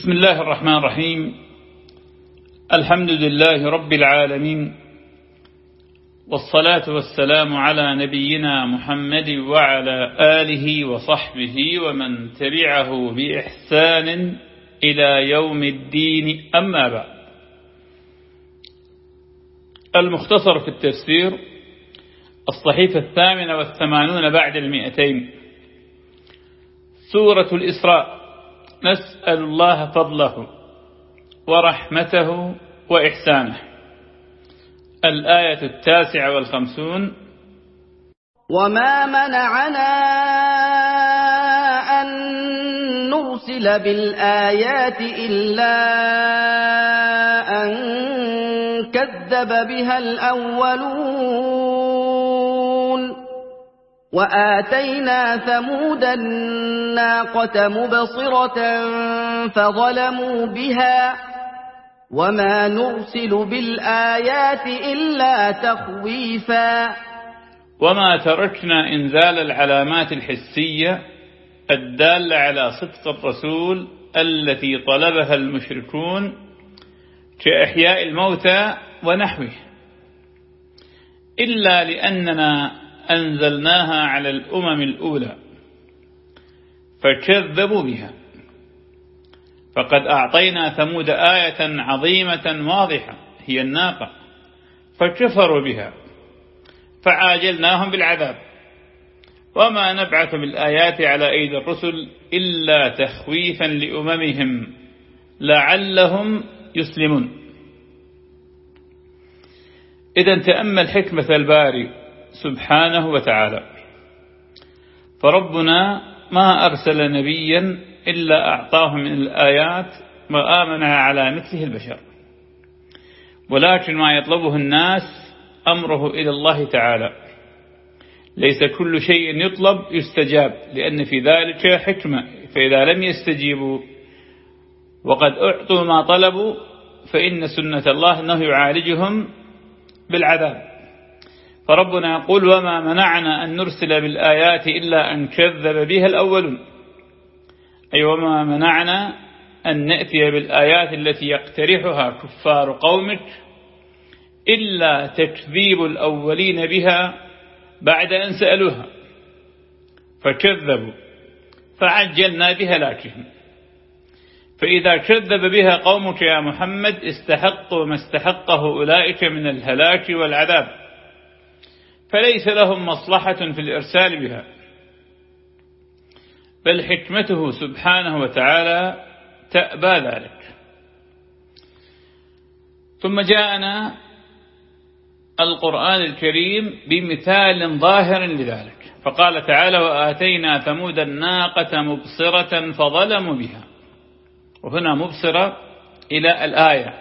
بسم الله الرحمن الرحيم. الحمد لله رب العالمين والصلاة والسلام على نبينا محمد وعلى آله وصحبه ومن تبعه بإحسان إلى يوم الدين. أما بعد المختصر في التفسير الصحيفة الثامنة والثمانون بعد المئتين. سورة الإسراء. نسأل الله فضله ورحمته وإحسانه. الآية التاسعة والخمسون. وما منعنا أن نرسل بالآيات إلا أن كذب بها الأولون. وآتينا ثمود الناقة مبصرة فظلموا بها وما نرسل بالآيات إلا تخويفا. وما تركنا إنزال العلامات الحسية الدالة على صدق الرسول التي طلبها المشركون كإحياء الموتى ونحوه. إلا لأننا أنزلناها على الأمم الأولى. فكذبوا بها. فقد أعطينا ثمود آية عظيمة واضحة هي الناقة. فكفروا بها. فعاجلناهم بالعذاب. وما نبعث بالآيات على أيدي الرسل إلا تخويفا لأممهم لعلهم يسلمون. إذا تأمل حكمة الباري سبحانه وتعالى. فربنا ما أرسل نبيا إلا أعطاه من الآيات آمن على مثله البشر. ولكن ما يطلبه الناس أمره إلى الله تعالى. ليس كل شيء يطلب يستجاب لأن في ذلك حكمة. فإذا لم يستجيبوا وقد أعطوا ما طلبوا فإن سنة الله أنه يعالجهم بالعذاب. فربنا يقول وما منعنا أن نرسل بالآيات إلا أن كذب بها الأولون. أي وما منعنا أن نأتي بالآيات التي يقترحها كفار قومك إلا تكذيب الأولين بها بعد أن سألوها. فكذبوا فعجلنا بهلاكهم فإذا كذب بها قومك يا محمد استحقوا ما استحقه أولئك من الهلاك والعذاب. فليس لهم مصلحة في الإرسال بها. بل حكمته سبحانه وتعالى تأبى ذلك. ثم جاءنا القرآن الكريم بمثال ظاهر لذلك. فقال تعالى وآتينا ثمود الناقة مبصرة فظلموا بها. وهنا مبصرة إلى الآية.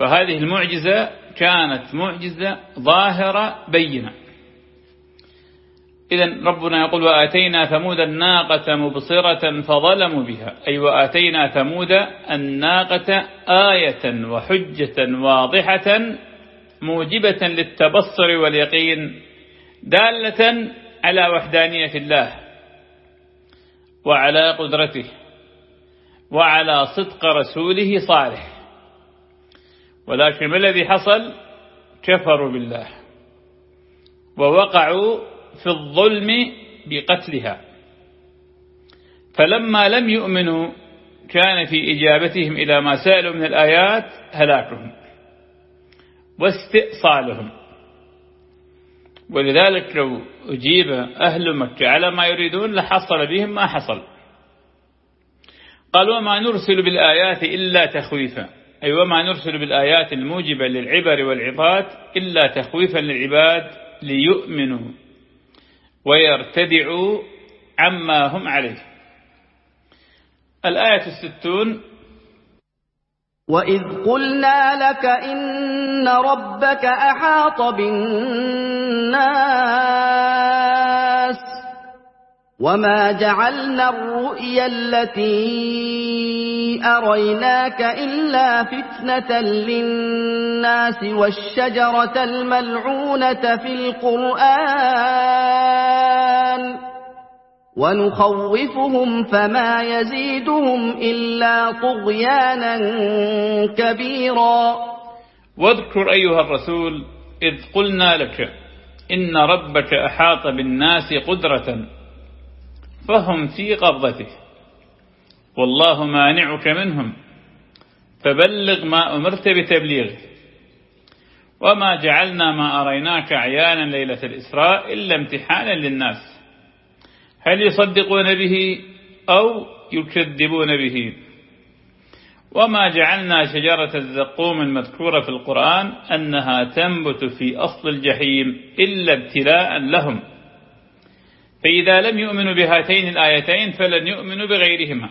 فهذه المعجزة كانت معجزة ظاهرة بينة. إذا ربنا يقول وآتينا ثمود الناقة مبصرة فظلموا بها. أي وآتينا ثمود الناقة آية وحجة واضحة موجبة للتبصر واليقين دالة على وحدانية الله وعلى قدرته وعلى صدق رسوله صالح. ولكن ما الذي حصل؟ كفروا بالله ووقعوا في الظلم بقتلها. فلما لم يؤمنوا كان في إجابتهم إلى ما سألوا من الآيات هلاكهم واستئصالهم. ولذلك لو أجيب أهل مكة على ما يريدون لحصل بهم ما حصل. قال وما نرسل بالآيات إلا تخويفا. أي وما نرسل بالآيات الموجبة للعبر والعظات إلا تخويفا للعباد ليؤمنوا ويرتدعوا عما هم عليه. الآية الستون. وإذ قلنا لك إن ربك أحاط بالناس وما جعلنا الرؤيا التي أريناك إلا فتنة للناس والشجرة الملعونة في القرآن ونخوفهم فما يزيدهم إلا طغيانا كبيرا واذكر أيها الرسول إذ قلنا لك إن ربك أحاط بالناس قدرة فهم في قبضته والله مانعك منهم. فبلغ ما أمرت بتبليغه. وما جعلنا ما أريناك عيانا ليلة الإسراء إلا امتحانا للناس. هل يصدقون به أو يكذبون به؟ وما جعلنا شجرة الزقوم المذكورة في القرآن أنها تنبت في أصل الجحيم إلا ابتلاء لهم. فإذا لم يؤمنوا بهاتين الآيتين فلن يؤمنوا بغيرهما.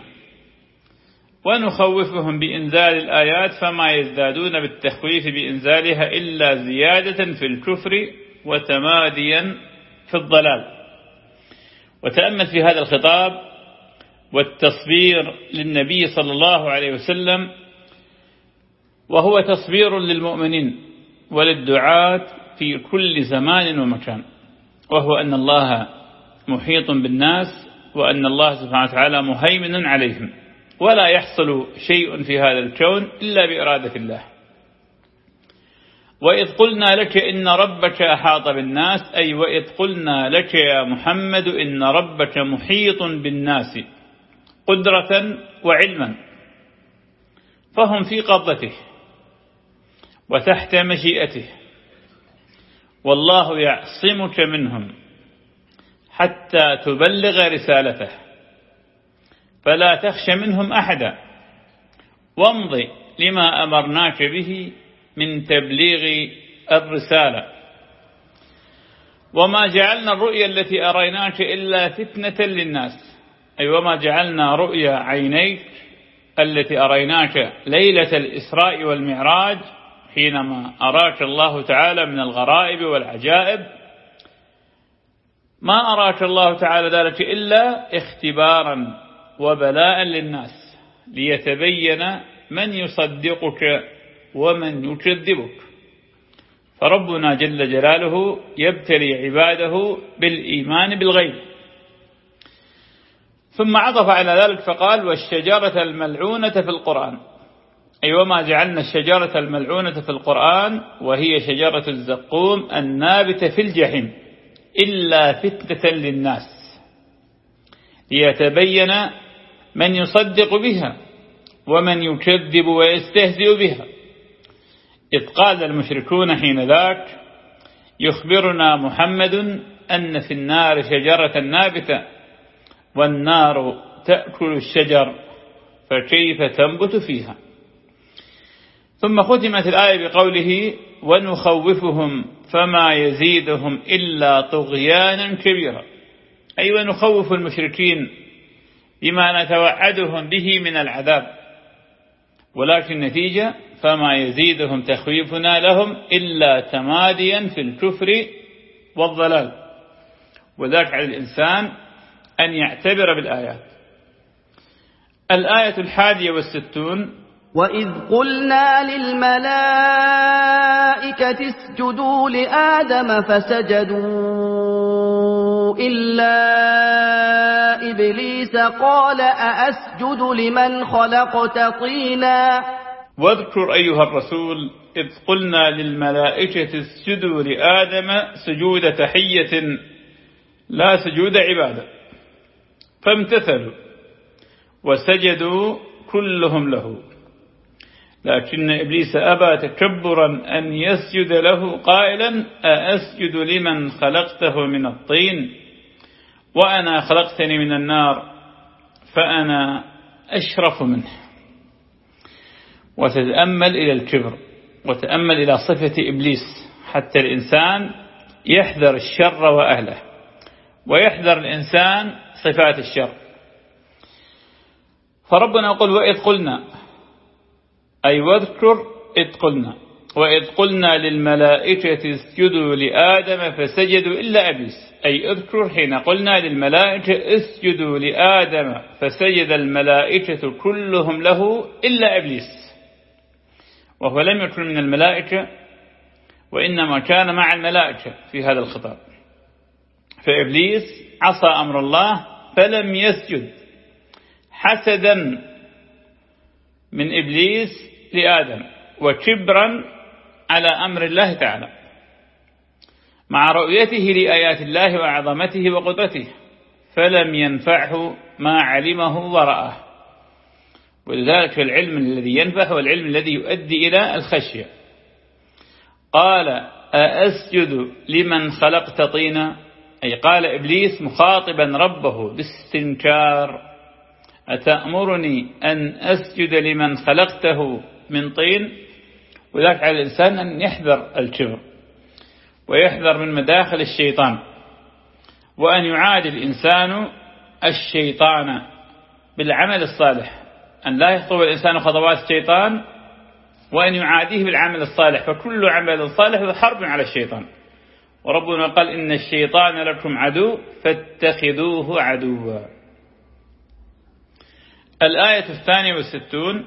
ونخوفهم بإنزال الآيات فما يزدادون بالتخويف بإنزالها إلا زيادة في الكفر وتماديا في الضلال. وتأمل في هذا الخطاب والتصبير للنبي صلى الله عليه وسلم وهو تصبير للمؤمنين وللدعاة في كل زمان ومكان وهو أن الله محيط بالناس وأن الله سبحانه وتعالى مهيمن عليهم. ولا يحصل شيء في هذا الكون إلا بإرادة الله. وإذ قلنا لك إن ربك أحاط بالناس أي وإذ قلنا لك يا محمد إن ربك محيط بالناس قدرة وعلما. فهم في قبضته وتحت مشيئته. والله يعصمك منهم. حتى تبلغ رسالته. فلا تخش منهم أحدا. وامضي لما أمرناك به من تبليغ الرسالة. وما جعلنا الرؤيا التي أريناك إلا فتنة للناس. أي وما جعلنا رؤيا عينيك التي أريناك ليلة الإسراء والمعراج حينما أراك الله تعالى من الغرائب والعجائب. ما أراك الله تعالى ذلك إلا اختبارا وبلاء للناس ليتبين من يصدقك ومن يكذبك. فربنا جل جلاله يبتلي عباده بالإيمان بالغيب. ثم عطف على ذلك فقال والشجرة الملعونة في القرآن. أي وما جعلنا الشجرة الملعونة في القرآن وهي شجرة الزقوم النابتة في الجحيم. إلا فتنة للناس ليتبين من يصدق بها ومن يكذب ويستهزئ بها. إذ قال المشركون حين ذاك يخبرنا محمد أن في النار شجرة نابتة والنار تأكل الشجر فكيف تنبت فيها؟ ثم ختمت الآية بقوله ونخوفهم فما يزيدهم إلا طغيانا كبيرا. أي ونخوف المشركين بما نتوعدهم به من العذاب. ولكن النتيجة فما يزيدهم تخويفنا لهم إلا تماديا في الكفر والضلال. وذلك على الإنسان أن يعتبر بالآيات. الآية الحادية والستون وإذ قلنا للملائكة اسجدوا لآدم فسجدوا إلا إبليس قال أأسجد لمن خلقت طينا واذكر أيها الرسول إذ قلنا للملائكة اسجدوا لآدم سجود تحية لا سجود عبادة فامتثلوا وسجدوا كلهم له. لكن إبليس أبى تكبرا أن يسجد له قائلا أأسجد لمن خلقته من الطين؟ وأنا خلقتني من النار فأنا أشرف منه. وتتأمل إلى الكبر وتأمل إلى صفة إبليس حتى الإنسان يحذر الشر وأهله ويحذر الإنسان صفات الشر. فربنا يقول وإذ قلنا أي واذكر إذ قلنا وإذ قلنا للملائكة اسجدوا لآدم فسجدوا إلا أبليس. أي اذكر حين قلنا للملائكة اسجدوا لآدم فسجد الملائكة كلهم له إلا أبليس. وهو لم يكن من الملائكة وإنما كان مع الملائكة في هذا الخطاب. فإبليس عصى أمر الله فلم يسجد. حسدا من إبليس لآدم وكبرا على أمر الله تعالى مع رؤيته لآيات الله وعظمته وقدرته فلم ينفعه ما علمه ورآه. ولذلك العلم الذي ينفع هو العلم الذي يؤدي إلى الخشية. قال أأسجد لمن خلقت طينا؟ أي قال إبليس مخاطبا ربه باستنكار أتأمرني أن أسجد لمن خلقته؟ من طين وذلك على الإنسان أن يحذر الكبر ويحذر من مداخل الشيطان وأن يعادي الإنسان الشيطان بالعمل الصالح أن لا يخطو الإنسان خطوات الشيطان وأن يعاديه بالعمل الصالح فكل عمل صالح حرب على الشيطان. وربنا قال إن الشيطان لكم عدو فاتخذوه عدوا. الآية الثانية والستون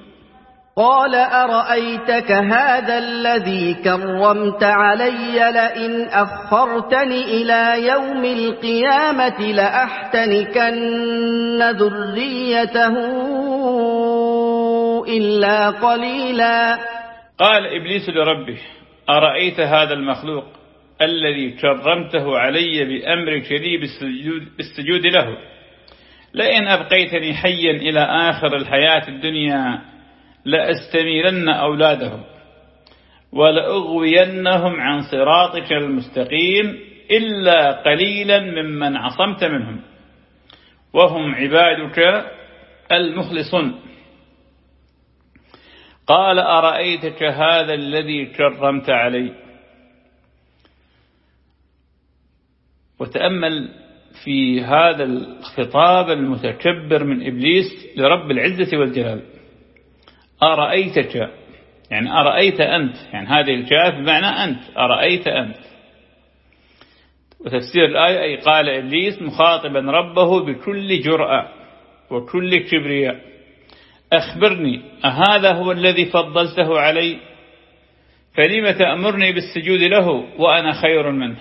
قال أرأيتك هذا الذي كرمت علي لئن أخرتني إلى يوم القيامة لأحتنكن ذريته إلا قليلا. قال إبليس لربه أرأيت هذا المخلوق الذي كرمته علي بأمرك بالسجود, بالسجود له؟ لئن أبقيتني حيا إلى آخر الحياة الدنيا لأستميلن أولادهم ولأغوينهم عن صراطك المستقيم إلا قليلا ممن عصمت منهم وهم عبادك المخلصون. قال أرأيتك هذا الذي كرمت علي؟ وتأمل في هذا الخطاب المتكبر من إبليس لرب العزة والجلال. أرأيتك؟ يعني أرأيت أنت؟ يعني هذه الكاف بمعنى أنت. أرأيت أنت. وتفسير الآية أي قال إبليس مخاطبا ربه بكل جرأة وكل كبرياء. أخبرني أهذا هو الذي فضلته علي؟ فلم تأمرني بالسجود له وأنا خير منه؟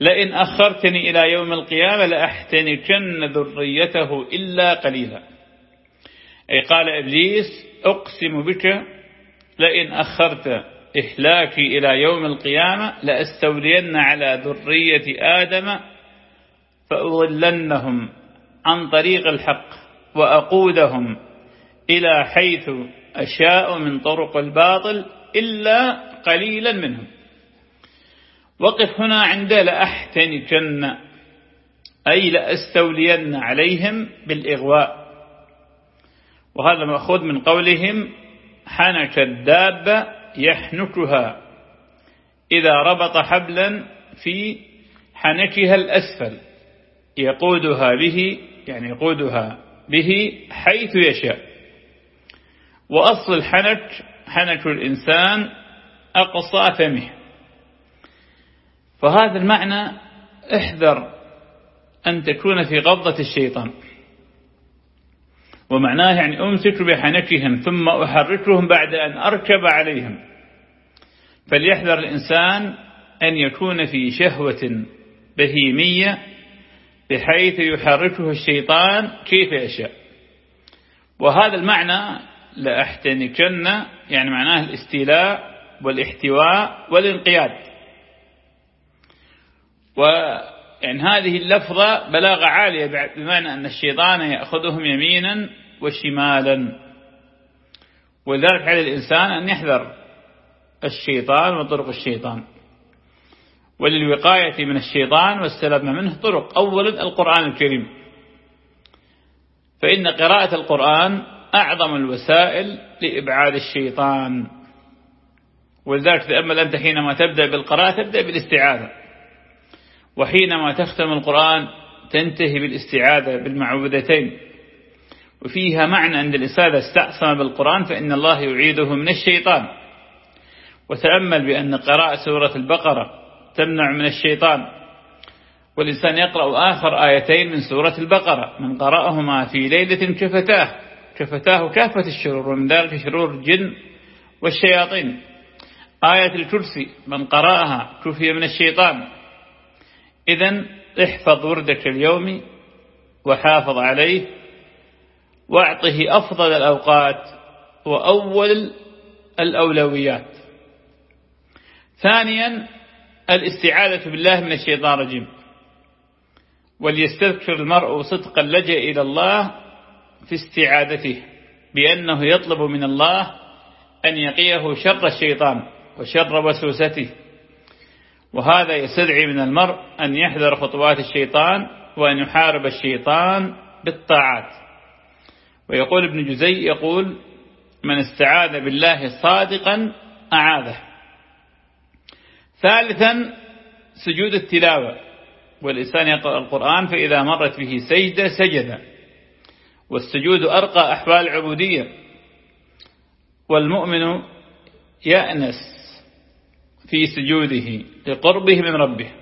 لئن أخرتني إلى يوم القيامة لأحتنكن ذريته إلا قليلا. قال إبليس أقسم بك لئن أخرت إهلاكي إلى يوم القيامة لأستولين على ذرية آدم فأضلنهم عن طريق الحق وأقودهم إلى حيث أشاء من طرق الباطل إلا قليلا منهم. وقف هنا عند لأحتنكن أي لأستولين عليهم بالإغواء. وهذا مأخوذ من قولهم حنك الدابة يحنكها. إذا ربط حبلا في حنكها الأسفل يقودها به يعني يقودها به حيث يشاء. وأصل الحنك حنك الإنسان أقصى فمه. فهذا المعنى احذر أن تكون في قبضة الشيطان. ومعناه يعني أمسك بحنكهم ثم أحركهم بعد أن أركب عليهم. فليحذر الإنسان أن يكون في شهوة بهيمية بحيث يحركه الشيطان كيف يشاء. وهذا المعنى لأحتنكن يعني معناه الاستيلاء والاحتواء والانقياد. ويعني هذه اللفظة بلاغة عالية بمعنى أن الشيطان يأخذهم يمينا وشمالا. ولذلك على الإنسان أن يحذر الشيطان وطرق الشيطان. وللوقاية من الشيطان والسلامة منه طرق. أولا القرآن الكريم. فإن قراءة القرآن أعظم الوسائل لإبعاد الشيطان. ولذلك تأمل أنت حينما تبدأ بالقراءة تبدأ بالاستعاذة. وحينما تختم القرآن تنتهي بالاستعاذة بالمعوذتين. وفيها معنى أن الإنسان استعصم بالقرآن فإن الله يعيده من الشيطان. وتأمل بأن قراءة سورة البقرة تمنع من الشيطان. والإنسان يقرأ آخر آيتين من سورة البقرة من قرأهما في ليلة كفتاه. كفتاه كافة الشرور ومن ذلك شرور الجن والشياطين. آية الكرسي من قرأها كفي من الشيطان. إذا احفظ وردك اليومي وحافظ عليه واعطه أفضل الأوقات وأول الأولويات. ثانيا الاستعاذة بالله من الشيطان الرجيم. وليستذكر المرء صدقا لجأ إلى الله في استعادته بأنه يطلب من الله أن يقيه شر الشيطان وشر وسوسته. وهذا يستدعي من المرء أن يحذر خطوات الشيطان وأن يحارب الشيطان بالطاعات. ويقول ابن جزي يقول من استعاذ بالله صادقا أعاذه. ثالثا سجود التلاوة. والإنسان يقرأ القرآن فإذا مرت به سجدة سجد. والسجود أرقى أحوال العبودية والمؤمن يأنس في سجوده لقربه من ربه.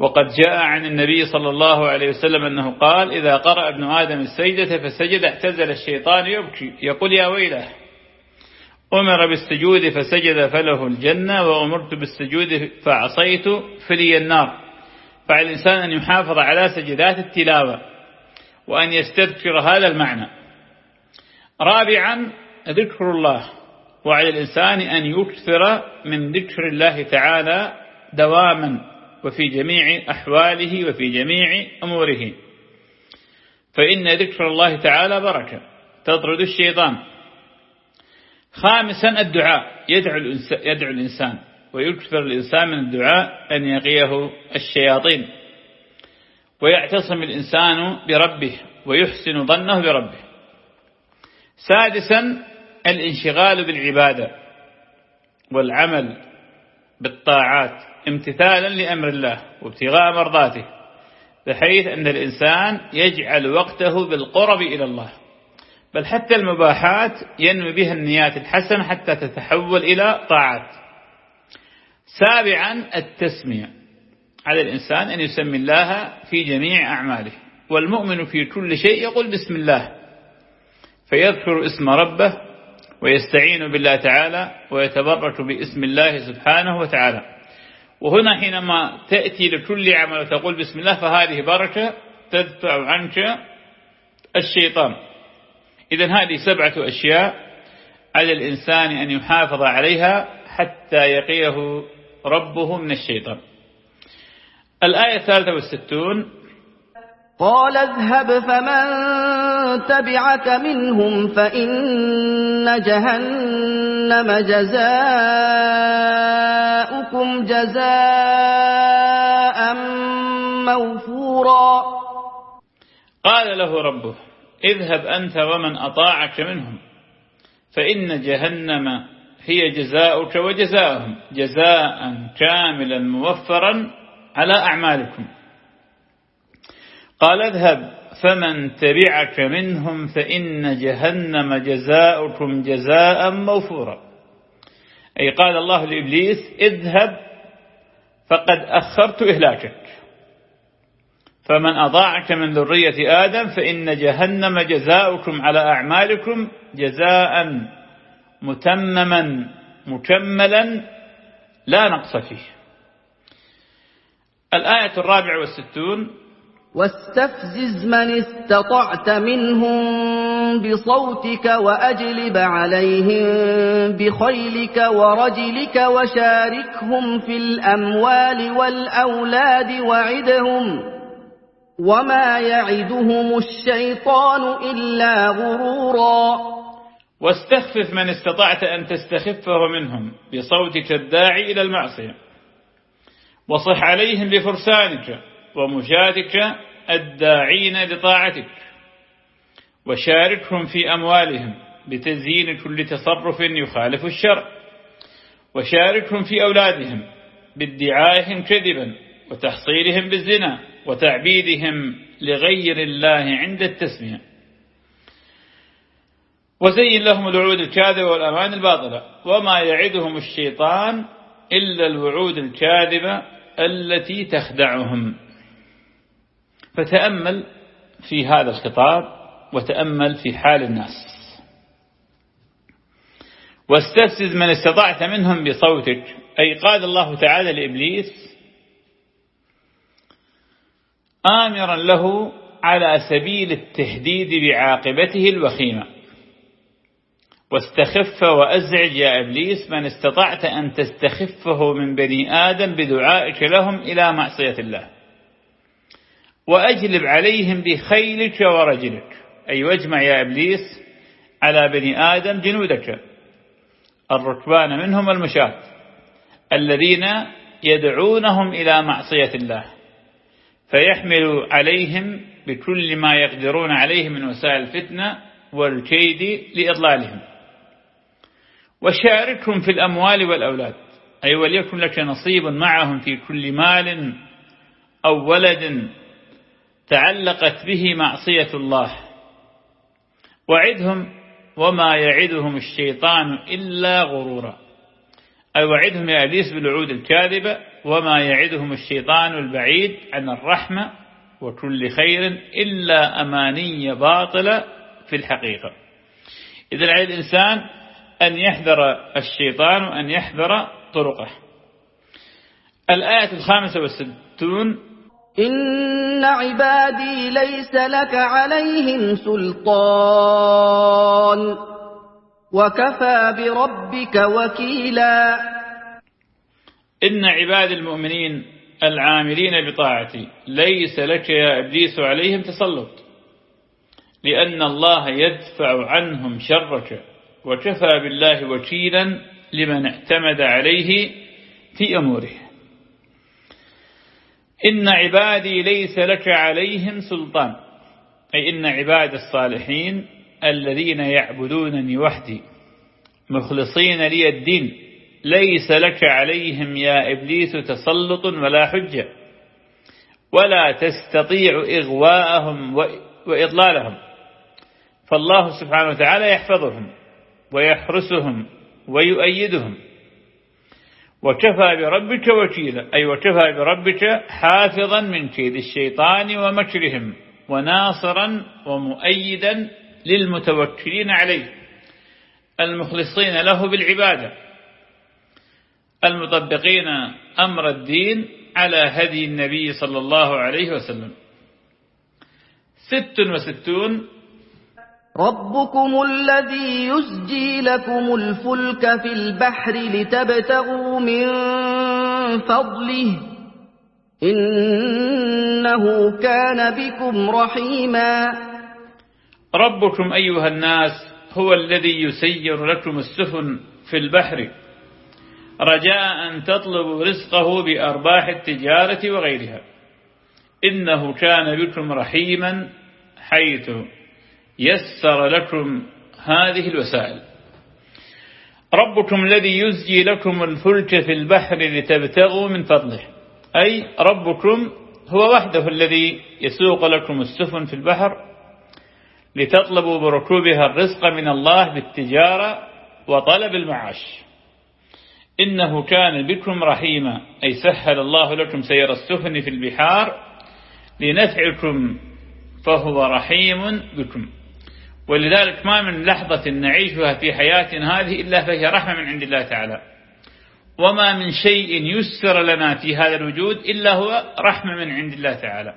وقد جاء عن النبي صلى الله عليه وسلم أنه قال إذا قرأ ابن آدم السجدة فسجد اعتزل الشيطان يبكي يقول يا ويله أمر بالسجود فسجد فله الجنة وأمرت بالسجود فعصيت فلي النار. فعلى الإنسان أن يحافظ على سجدات التلاوة وأن يستذكر هذا المعنى. رابعا ذكر الله وعلى الإنسان أن يكثر من ذكر الله تعالى دواما. وفي جميع أحواله وفي جميع أموره. فإن ذكر الله تعالى بركة. تطرد الشيطان. خامسا الدعاء. يدعو, يدعو الإنسان. ويكثر الإنسان من الدعاء أن يقيه الشياطين. ويعتصم الإنسان بربه ويحسن ظنه بربه. سادسا الانشغال بالعبادة والعمل بالطاعات. امتثالا لأمر الله وابتغاء مرضاته بحيث أن الإنسان يجعل وقته بالقرب إلى الله. بل حتى المباحات ينمي بها النيات الحسنة حتى تتحول إلى طاعات. سابعا التسمية. على الإنسان أن يسمي الله في جميع أعماله والمؤمن في كل شيء يقول بسم الله فيذكر اسم ربه ويستعين بالله تعالى ويتبرك باسم الله سبحانه وتعالى. وهنا حينما تأتي لكل عمل وتقول بسم الله فهذه بركة تدفع عنك الشيطان. إذا هذه سبعة أشياء على الإنسان أن يحافظ عليها حتى يقيه ربه من الشيطان. الآية الثالثة والستون. قال اذهب فمن تبعك منهم فإن جهنم جزاء موفورا. قال له ربه اذهب أنت ومن أطاعك منهم فإن جهنم هي جزاؤك وجزاؤهم جزاء كاملا موفرا على أعمالكم. قال اذهب فمن تبعك منهم فإن جهنم جزاؤكم جزاء موفورا. أي قال الله لإبليس اذهب فقد أخرت إهلاكك. فمن أضاعك من ذرية آدم فإن جهنم جزاؤكم على أعمالكم جزاء متمما مكملا لا نقص فيه. الآية الرابعة والستون. واستفزز من استطعت منهم بصوتك وأجلب عليهم بخيلك ورجلك وشاركهم في الأموال والأولاد وعدهم وما يعدهم الشيطان إلا غرورا. واستخفف من استطعت أن تستخفه منهم بصوتك الداعي إلى المعصية. وصح عليهم بفرسانك ومجادك الداعين لطاعتك. وشاركهم في أموالهم بتزيين كل تصرف يخالف الشرع. وشاركهم في أولادهم بادعائهم كذبا وتحصيلهم بالزنا وتعبيدهم لغير الله عند التسمية. وزين لهم الوعود الكاذبة والأمان الباطلة. وما يعدهم الشيطان إلا الوعود الكاذبة التي تخدعهم. فتأمل في هذا الخطاب وتأمل في حال الناس. واستفزز من استطعت منهم بصوتك. أي قال الله تعالى لإبليس آمرا له على سبيل التهديد بعاقبته الوخيمة. واستخف وأزعج يا إبليس من استطعت أن تستخفه من بني آدم بدعائك لهم إلى معصية الله. وأجلب عليهم بخيلك ورجلك. أي واجمع يا إبليس على بني آدم جنودك. الركبان منهم المشاة الذين يدعونهم إلى معصية الله فيحمل عليهم بكل ما يقدرون عليه من وسائل الفتنة والكيد لإضلالهم. وشاركهم في الأموال والأولاد أي وليكن لك نصيب معهم في كل مال أو ولد تعلقت به معصية الله. وعدهم وما يعدهم الشيطان إلا غرورا. أي وعدهم يا أبليس بالوعود الكاذبة وما يعدهم الشيطان البعيد عن الرحمة وكل خير إلا أماني باطلة في الحقيقة. إذا على الإنسان أن يحذر الشيطان وأن يحذر طرقه. الآية الخامسة والستون إن عبادي ليس لك عليهم سلطان وكفى بربك وكيلا. إن عباد المؤمنين العاملين بطاعتي. ليس لك يا إبليس عليهم تسلط. لأن الله يدفع عنهم شرك وكفى بالله وكيلا لمن اعتمد عليه في أموره. إن عبادي ليس لك عليهم سلطان. أي إن عباد الصالحين الذين يعبدونني وحدي. مخلصين لي الدين. ليس لك عليهم يا إبليس تسلط ولا حجة. ولا تستطيع إغواءهم وإضلالهم. فالله سبحانه وتعالى يحفظهم ويحرسهم ويؤيدهم. وكفى بربك وكيلا أي وكفى بربك حافظا من كيد الشيطان ومكرهم وناصرا ومؤيدا للمتوكلين عليه. المخلصين له بالعبادة. المطبقين أمر الدين على هدي النبي صلى الله عليه وسلم. ست وستون ربكم الذي يسجي لكم الفلك في البحر لتبتغوا من فضله إنه كان بكم رحيما. ربكم أيها الناس هو الذي يسير لكم السفن في البحر رجاء أن تطلبوا رزقه بأرباح التجارة وغيرها إنه كان بكم رحيما حيث يسر لكم هذه الوسائل. ربكم الذي يزجي لكم الفلك في البحر لتبتغوا من فضله. أي ربكم هو وحده الذي يسوق لكم السفن في البحر لتطلبوا بركوبها الرزق من الله بالتجارة وطلب المعاش. إنه كان بكم رحيما. أي سهل الله لكم سير السفن في البحار لنفعكم فهو رحيم بكم. ولذلك ما من لحظة نعيشها في حياتنا هذه إلا فهي رحمة من عند الله تعالى. وما من شيء يسر لنا في هذا الوجود إلا هو رحمة من عند الله تعالى.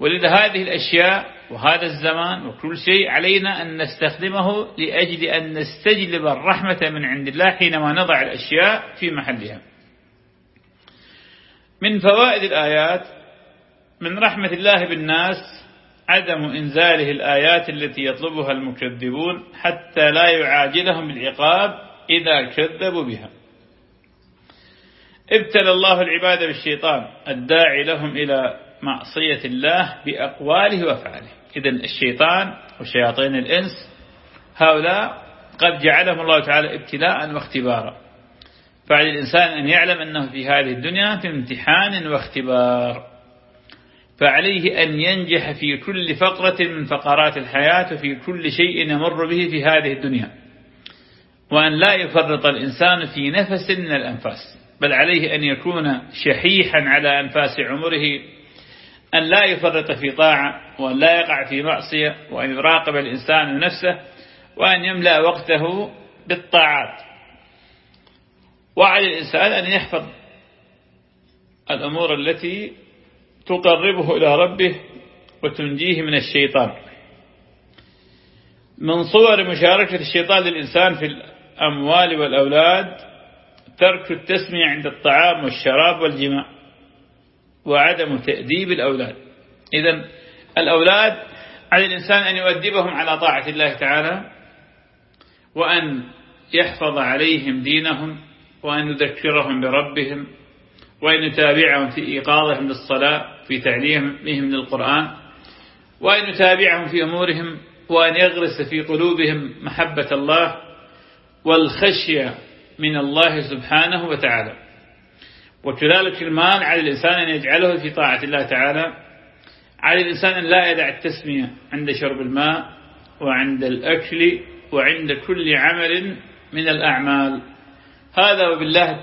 ولذا هذه الأشياء وهذا الزمان وكل شيء علينا أن نستخدمه لأجل أن نستجلب الرحمة من عند الله حينما نضع الأشياء في محلها. من فوائد الآيات من رحمة الله بالناس عدم إنزاله الآيات التي يطلبها المكذبون حتى لا يعاجلهم بالعقاب إذا كذبوا بها. ابتلى الله العباد بالشيطان الداعي لهم إلى معصية الله بأقواله وأفعاله. إذا الشيطان وشياطين الإنس هؤلاء قد جعلهم الله تعالى ابتلاء واختبارا. فعلى الإنسان أن يعلم أنه في هذه الدنيا في امتحان واختبار. فعليه أن ينجح في كل فقرة من فقرات الحياة وفي كل شيء يمر به في هذه الدنيا. وأن لا يفرط الإنسان في نفس من الأنفاس بل عليه أن يكون شحيحا على أنفاس عمره أن لا يفرط في طاعة وأن لا يقع في معصية وأن يراقب الإنسان نفسه وأن يملأ وقته بالطاعات. وعلى الإنسان أن يحفظ الأمور التي تقربه إلى ربه وتنجيه من الشيطان. من صور مشاركة الشيطان للإنسان في الأموال والأولاد ترك التسمية عند الطعام والشراب والجماع وعدم تأديب الأولاد. إذا الأولاد على الإنسان أن يؤدبهم على طاعة الله تعالى وأن يحفظ عليهم دينهم وأن يذكرهم بربهم وأن يتابعهم في إيقاظهم للصلاة في تعليمهم للقرآن وأن يتابعهم في أمورهم وأن يغرس في قلوبهم محبة الله والخشية من الله سبحانه وتعالى. وكذلك المال على الإنسان أن يجعله في طاعة الله تعالى. على الإنسان أن لا يدع التسمية عند شرب الماء وعند الأكل وعند كل عمل من الأعمال. هذا وبالله